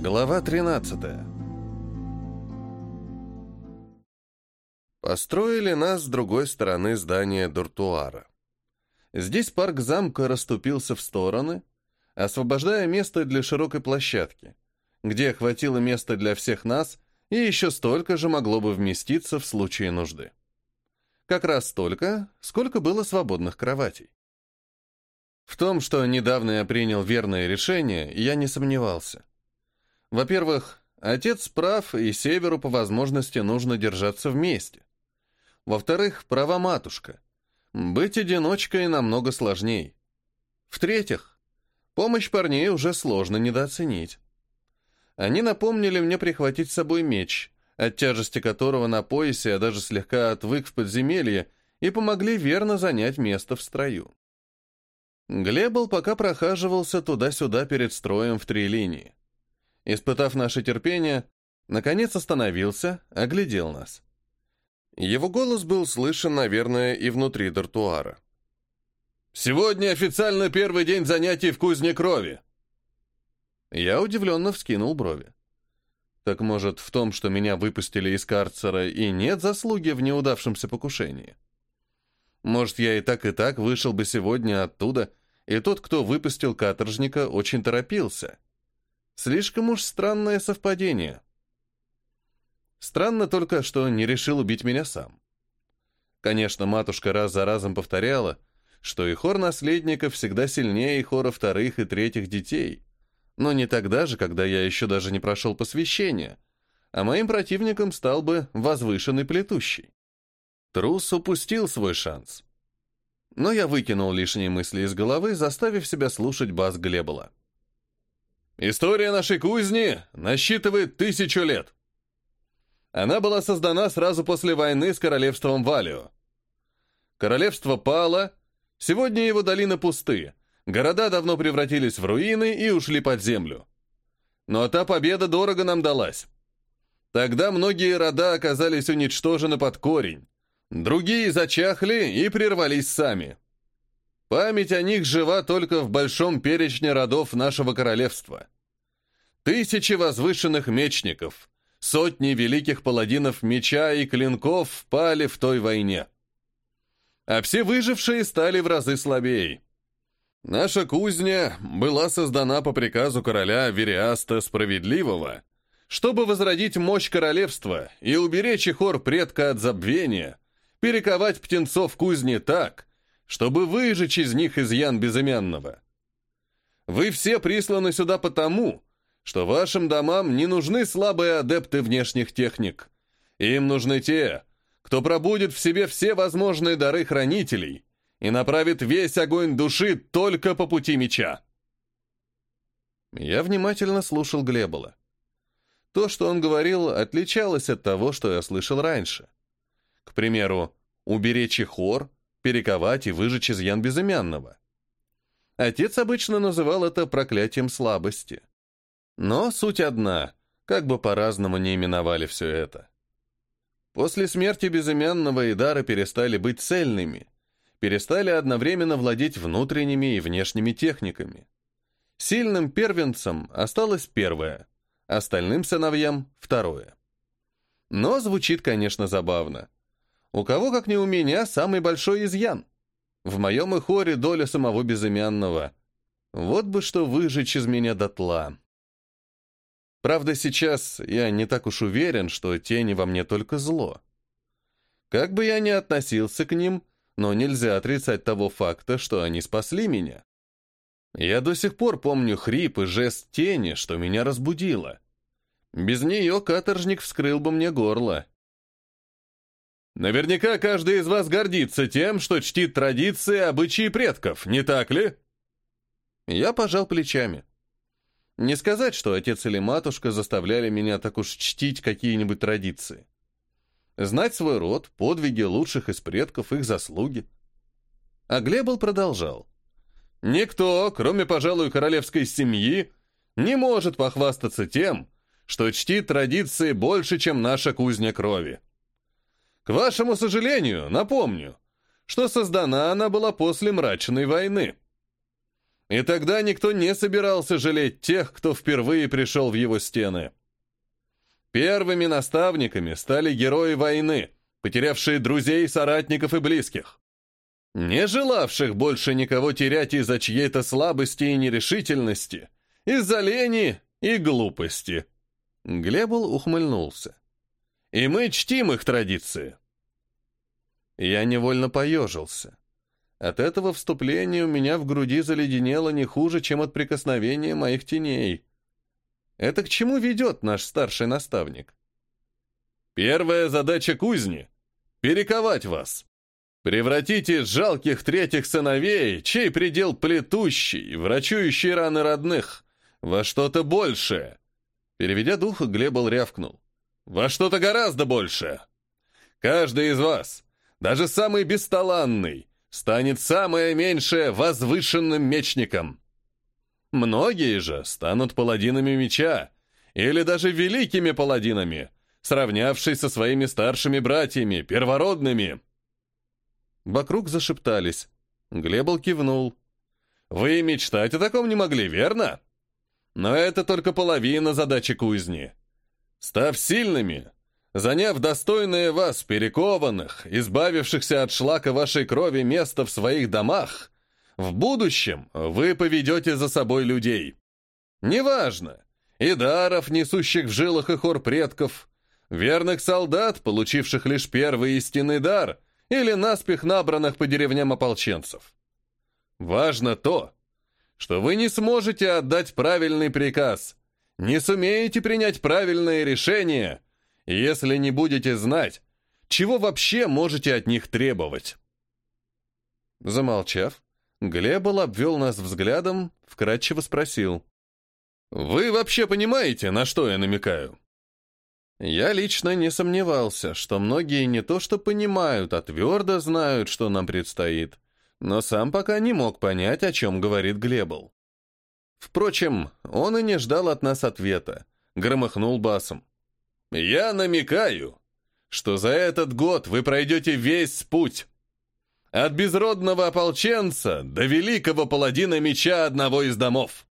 Глава 13 Построили нас с другой стороны здания дуртуара. Здесь парк замка расступился в стороны, освобождая место для широкой площадки, где хватило места для всех нас и еще столько же могло бы вместиться в случае нужды. Как раз столько, сколько было свободных кроватей. В том, что недавно я принял верное решение, я не сомневался. Во-первых, отец прав, и Северу по возможности нужно держаться вместе. Во-вторых, права матушка. Быть одиночкой намного сложней. В-третьих, помощь парней уже сложно недооценить. Они напомнили мне прихватить с собой меч, от тяжести которого на поясе я даже слегка отвык в подземелье, и помогли верно занять место в строю. Глебл пока прохаживался туда-сюда перед строем в три линии. Испытав наше терпение, наконец остановился, оглядел нас. Его голос был слышен, наверное, и внутри дартуара. «Сегодня официально первый день занятий в кузне крови!» Я удивленно вскинул брови. Так может, в том, что меня выпустили из карцера, и нет заслуги в неудавшемся покушении? Может, я и так, и так вышел бы сегодня оттуда, и тот, кто выпустил каторжника, очень торопился. Слишком уж странное совпадение. Странно только, что не решил убить меня сам. Конечно, матушка раз за разом повторяла, что и хор наследников всегда сильнее и хора вторых и третьих детей. Но не тогда же, когда я еще даже не прошел посвящение, а моим противником стал бы возвышенный плетущий. Трус упустил свой шанс. Но я выкинул лишние мысли из головы, заставив себя слушать бас Глебола. «История нашей кузни насчитывает тысячу лет. Она была создана сразу после войны с королевством Валио. Королевство пало, сегодня его долины пусты, города давно превратились в руины и ушли под землю. Но та победа дорого нам далась. Тогда многие рода оказались уничтожены под корень, Другие зачахли и прервались сами. Память о них жива только в большом перечне родов нашего королевства. Тысячи возвышенных мечников, сотни великих паладинов меча и клинков впали в той войне. А все выжившие стали в разы слабее. Наша кузня была создана по приказу короля Вериаста Справедливого, чтобы возродить мощь королевства и уберечь хор предка от забвения – перековать птенцов кузни так, чтобы выжечь из них изъян безымянного. Вы все присланы сюда потому, что вашим домам не нужны слабые адепты внешних техник. Им нужны те, кто пробудет в себе все возможные дары хранителей и направит весь огонь души только по пути меча. Я внимательно слушал Глебола. То, что он говорил, отличалось от того, что я слышал раньше. К примеру, уберечь их хор, перековать и выжечь изъян безымянного. Отец обычно называл это проклятием слабости. Но суть одна, как бы по-разному не именовали все это. После смерти безымянного и дара перестали быть цельными, перестали одновременно владеть внутренними и внешними техниками. Сильным первенцам осталось первое, остальным сыновьям — второе. Но звучит, конечно, забавно. У кого, как не у меня, самый большой изъян? В моем и доля самого безымянного. Вот бы что выжечь из меня дотла. Правда, сейчас я не так уж уверен, что тени во мне только зло. Как бы я ни относился к ним, но нельзя отрицать того факта, что они спасли меня. Я до сих пор помню хрип и жест тени, что меня разбудило. Без нее каторжник вскрыл бы мне горло. Наверняка каждый из вас гордится тем, что чтит традиции обычаи предков, не так ли? Я пожал плечами. Не сказать, что отец или матушка заставляли меня так уж чтить какие-нибудь традиции. Знать свой род, подвиги лучших из предков, их заслуги. А Глебл продолжал. Никто, кроме, пожалуй, королевской семьи, не может похвастаться тем, что чтит традиции больше, чем наша кузня крови. К вашему сожалению, напомню, что создана она была после мрачной войны. И тогда никто не собирался жалеть тех, кто впервые пришел в его стены. Первыми наставниками стали герои войны, потерявшие друзей, соратников и близких. Не желавших больше никого терять из-за чьей-то слабости и нерешительности, из-за лени и глупости. Глебл ухмыльнулся. И мы чтим их традиции. Я невольно поежился. От этого вступления у меня в груди заледенело не хуже, чем от прикосновения моих теней. Это к чему ведет наш старший наставник? Первая задача кузни — перековать вас. Превратите жалких третьих сыновей, чей предел плетущий, врачующий раны родных, во что-то большее. Переведя дух, Глебл рявкнул. Во что-то гораздо большее. Каждый из вас, даже самый бесталанный, станет самое меньшее возвышенным мечником. Многие же станут паладинами меча, или даже великими паладинами, сравнявшись со своими старшими братьями, первородными. Вокруг зашептались. Глебл кивнул. «Вы мечтать о таком не могли, верно? Но это только половина задачи кузни. Став сильными, заняв достойное вас, перекованных, избавившихся от шлака вашей крови место в своих домах, в будущем вы поведете за собой людей. Неважно, и даров, несущих в жилах и хор предков, верных солдат, получивших лишь первый истинный дар, или наспех набранных по деревням ополченцев. Важно то, что вы не сможете отдать правильный приказ, не сумеете принять правильное решение, если не будете знать, чего вообще можете от них требовать. Замолчав, Глебл обвел нас взглядом, вкратчиво спросил. «Вы вообще понимаете, на что я намекаю?» Я лично не сомневался, что многие не то что понимают, а твердо знают, что нам предстоит, но сам пока не мог понять, о чем говорит Глебл. Впрочем, он и не ждал от нас ответа, громыхнул басом. «Я намекаю, что за этот год вы пройдете весь путь. От безродного ополченца до великого паладина меча одного из домов».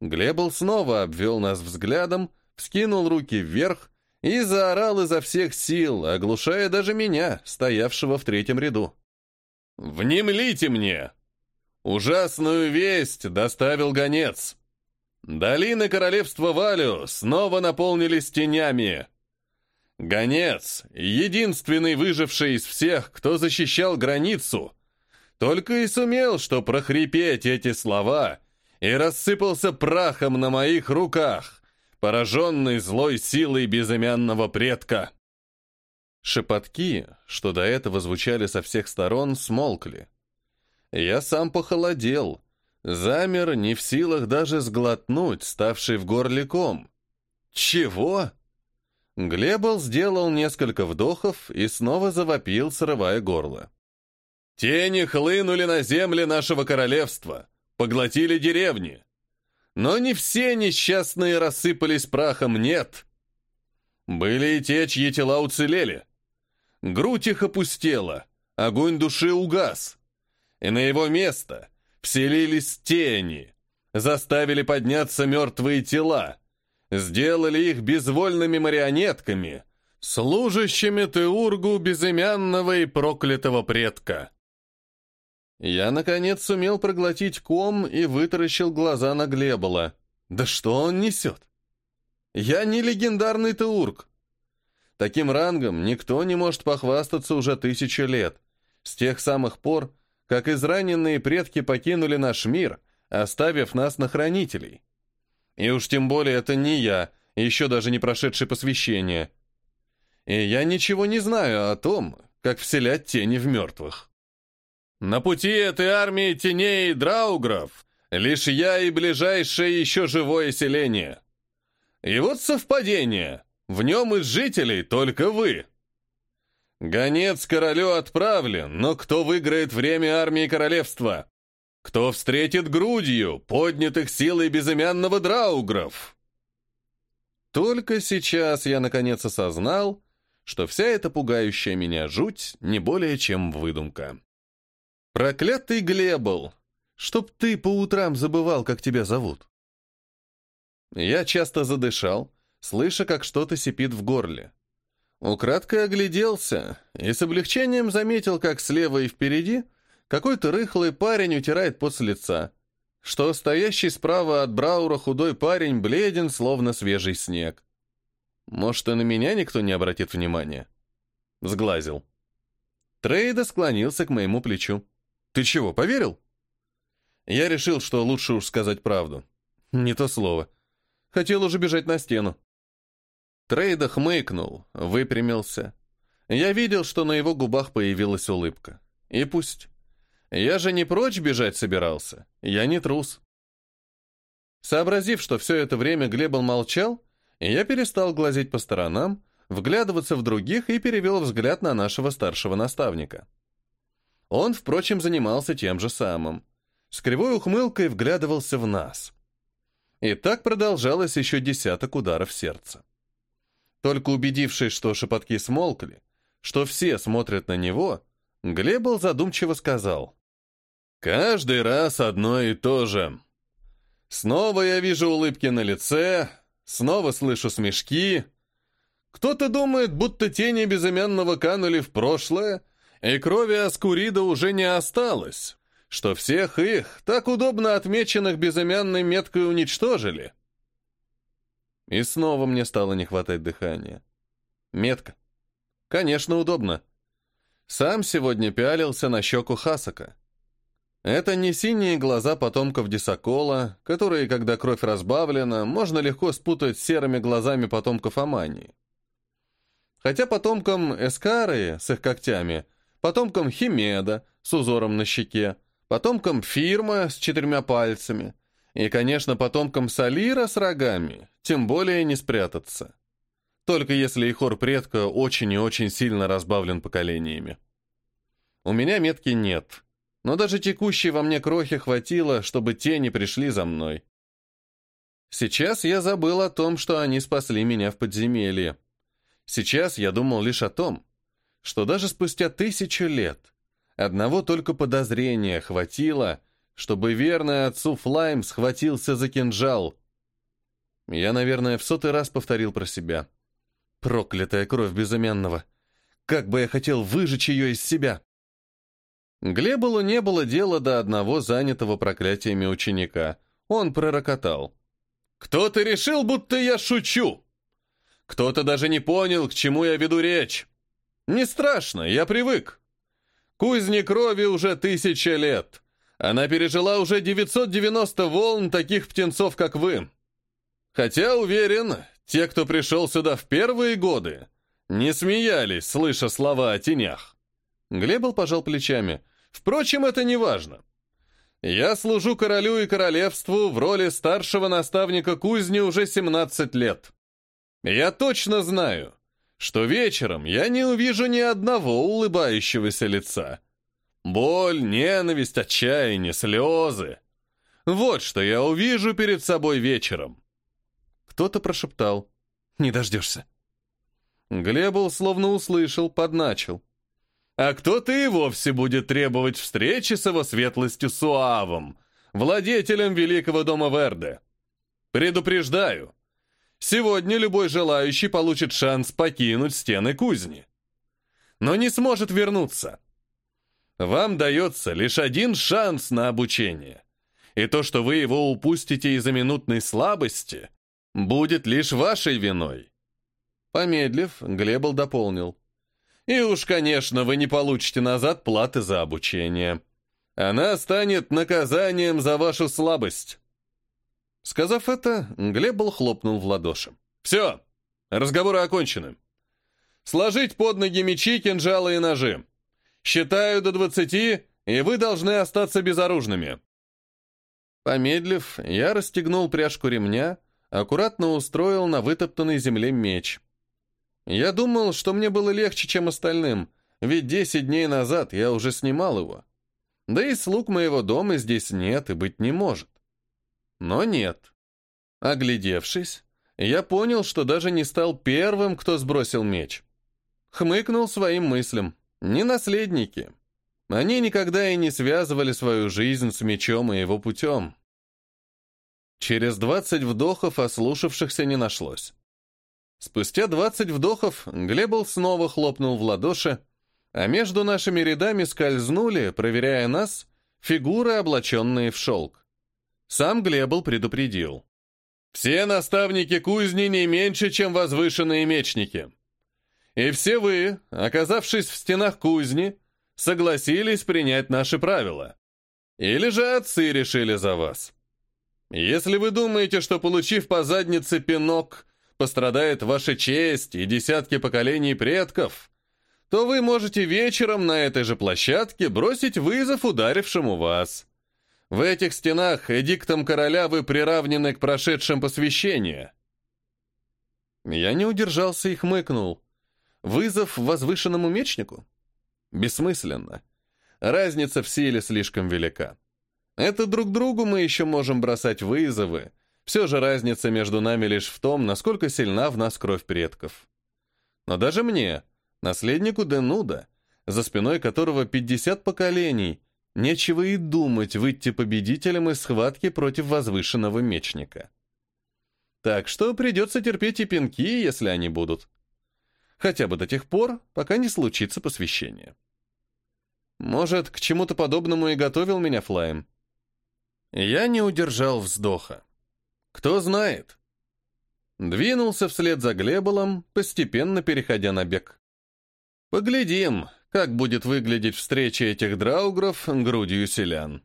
Глебл снова обвел нас взглядом, вскинул руки вверх и заорал изо всех сил, оглушая даже меня, стоявшего в третьем ряду. «Внемлите мне! Ужасную весть доставил гонец. Долины королевства Валю снова наполнились тенями. Гонец, единственный выживший из всех, кто защищал границу, только и сумел, что прохрипеть эти слова, и рассыпался прахом на моих руках, пораженный злой силой безымянного предка. Шепотки, что до этого звучали со всех сторон, смолкли. Я сам похолодел, замер, не в силах даже сглотнуть, ставший в горле ком. «Чего?» Глебл сделал несколько вдохов и снова завопил, срывая горло. «Тени хлынули на земли нашего королевства, поглотили деревни. Но не все несчастные рассыпались прахом, нет. Были и те, чьи тела уцелели. Грудь их опустела, огонь души угас. И на его место вселились тени, заставили подняться мертвые тела, сделали их безвольными марионетками, служащими Теургу безымянного и проклятого предка. Я, наконец, сумел проглотить ком и вытаращил глаза на Глебола. Да что он несет? Я не легендарный Теург. Таким рангом никто не может похвастаться уже тысячу лет, с тех самых пор, как израненные предки покинули наш мир, оставив нас на хранителей. И уж тем более это не я, еще даже не прошедший посвящение. И я ничего не знаю о том, как вселять тени в мертвых. На пути этой армии теней и драугров лишь я и ближайшее еще живое селение. И вот совпадение, в нем из жителей только вы. Гонец королю отправлен, но кто выиграет время армии королевства? Кто встретит грудью поднятых силой безымянного драугров? Только сейчас я наконец осознал, что вся эта пугающая меня жуть не более чем выдумка. Проклятый Глебл! чтоб ты по утрам забывал, как тебя зовут. Я часто задышал, слыша, как что-то сипит в горле. Украдкой огляделся и с облегчением заметил, как слева и впереди какой-то рыхлый парень утирает пот с лица, что стоящий справа от Браура худой парень бледен, словно свежий снег. Может, и на меня никто не обратит внимания? Сглазил. Трейда склонился к моему плечу. «Ты чего, поверил?» Я решил, что лучше уж сказать правду. Не то слово. Хотел уже бежать на стену. Трейда хмыкнул, выпрямился. Я видел, что на его губах появилась улыбка. И пусть. Я же не прочь бежать собирался. Я не трус. Сообразив, что все это время Глебл молчал, я перестал глазеть по сторонам, вглядываться в других и перевел взгляд на нашего старшего наставника. Он, впрочем, занимался тем же самым. С кривой ухмылкой вглядывался в нас. И так продолжалось еще десяток ударов сердца. Только убедившись, что шепотки смолкли, что все смотрят на него, Глебл задумчиво сказал. «Каждый раз одно и то же. Снова я вижу улыбки на лице, снова слышу смешки. Кто-то думает, будто тени безымянного канули в прошлое, и крови Аскурида уже не осталось, что всех их, так удобно отмеченных безымянной меткой, уничтожили. И снова мне стало не хватать дыхания. Метка. Конечно, удобно. Сам сегодня пялился на щеку Хасака. Это не синие глаза потомков Дисакола, которые, когда кровь разбавлена, можно легко спутать с серыми глазами потомков Амании. Хотя потомкам Эскары с их когтями, потомкам Химеда с узором на щеке, потомкам Фирма с четырьмя пальцами и, конечно, потомкам Салира с рогами, тем более не спрятаться. Только если ихор предка очень и очень сильно разбавлен поколениями. У меня метки нет, но даже текущей во мне крохи хватило, чтобы тени пришли за мной. Сейчас я забыл о том, что они спасли меня в подземелье. Сейчас я думал лишь о том, что даже спустя тысячу лет одного только подозрения хватило, чтобы верный отцу Флайм схватился за кинжал. Я, наверное, в сотый раз повторил про себя. Проклятая кровь безымянного! Как бы я хотел выжечь ее из себя! Глебулу не было дела до одного занятого проклятиями ученика. Он пророкотал. «Кто-то решил, будто я шучу! Кто-то даже не понял, к чему я веду речь! Не страшно, я привык! Кузне крови уже тысяча лет!» Она пережила уже 990 волн таких птенцов, как вы. Хотя, уверен, те, кто пришел сюда в первые годы, не смеялись, слыша слова о тенях. Глебл пожал плечами. Впрочем, это не важно. Я служу королю и королевству в роли старшего наставника кузни уже 17 лет. Я точно знаю, что вечером я не увижу ни одного улыбающегося лица. Боль, ненависть, отчаяние, слезы. Вот что я увижу перед собой вечером. Кто-то прошептал. «Не дождешься». Глебл словно услышал, подначил. А кто-то и вовсе будет требовать встречи с его светлостью Суавом, владетелем Великого дома Верде. Предупреждаю, сегодня любой желающий получит шанс покинуть стены кузни. Но не сможет вернуться. Вам дается лишь один шанс на обучение. И то, что вы его упустите из-за минутной слабости, будет лишь вашей виной. Помедлив, Глебл дополнил. И уж, конечно, вы не получите назад платы за обучение. Она станет наказанием за вашу слабость. Сказав это, Глебл хлопнул в ладоши. «Все, разговоры окончены. Сложить под ноги мечи, кинжалы и ножи. Считаю до двадцати, и вы должны остаться безоружными». Помедлив, я расстегнул пряжку ремня, аккуратно устроил на вытоптанной земле меч. Я думал, что мне было легче, чем остальным, ведь десять дней назад я уже снимал его. Да и слуг моего дома здесь нет и быть не может. Но нет. Оглядевшись, я понял, что даже не стал первым, кто сбросил меч. Хмыкнул своим мыслям. Не наследники. Они никогда и не связывали свою жизнь с мечом и его путем. Через двадцать вдохов ослушавшихся не нашлось. Спустя двадцать вдохов Глебл снова хлопнул в ладоши, а между нашими рядами скользнули, проверяя нас, фигуры, облаченные в шелк. Сам Глебл предупредил. «Все наставники кузни не меньше, чем возвышенные мечники. И все вы, оказавшись в стенах кузни, согласились принять наши правила. Или же отцы решили за вас. Если вы думаете, что, получив по заднице пинок, пострадает ваша честь и десятки поколений предков, то вы можете вечером на этой же площадке бросить вызов ударившему вас. В этих стенах эдиктом короля вы приравнены к прошедшим посвящения. Я не удержался и хмыкнул. Вызов возвышенному мечнику? Бессмысленно. Разница в силе слишком велика. Это друг другу мы еще можем бросать вызовы, все же разница между нами лишь в том, насколько сильна в нас кровь предков. Но даже мне, наследнику Денуда, за спиной которого 50 поколений, нечего и думать выйти победителем из схватки против возвышенного мечника. Так что придется терпеть и пинки, если они будут. Хотя бы до тех пор, пока не случится посвящение. Может, к чему-то подобному и готовил меня Флайм. Я не удержал вздоха. Кто знает. Двинулся вслед за Глеболом, постепенно переходя на бег. Поглядим, как будет выглядеть встреча этих драугров грудью селян.